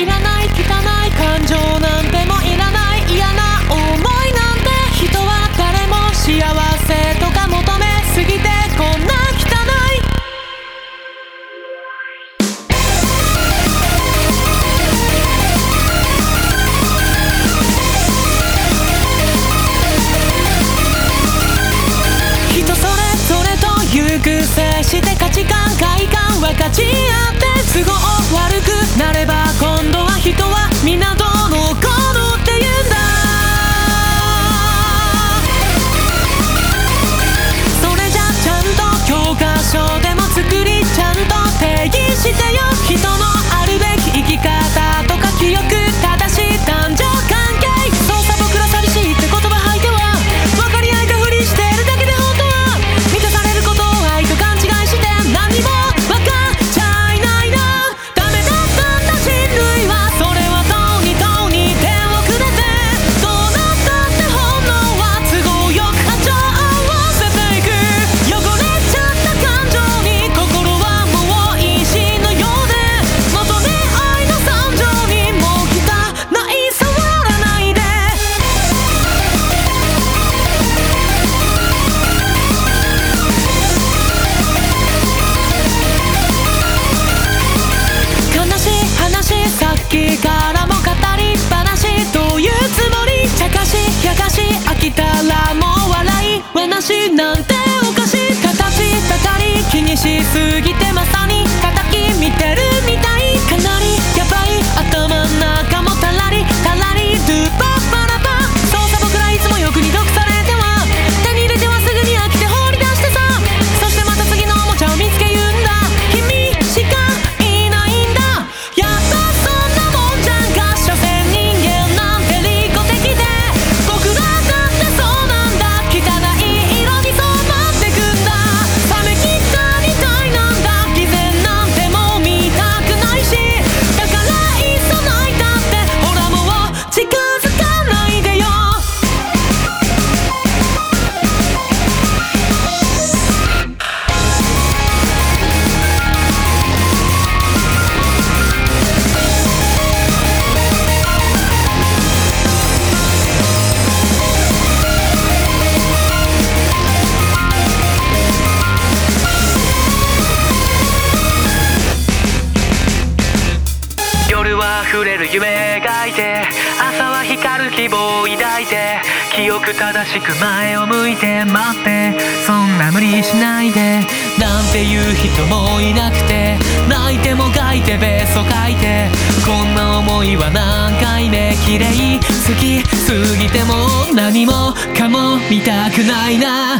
いらない汚い感情なんてもいらない嫌な思いなんて人は誰も幸せとか求めすぎてこんな汚い人それぞれという癖して価値観快感は価ち観溢れる夢描いて朝は光る希望を抱いて記憶正しく前を向いて待ってそんな無理しないでなんて言う人もいなくて泣いても書いてベースを書いてこんな思いは何回目綺麗好きすぎても何もかも見たくないな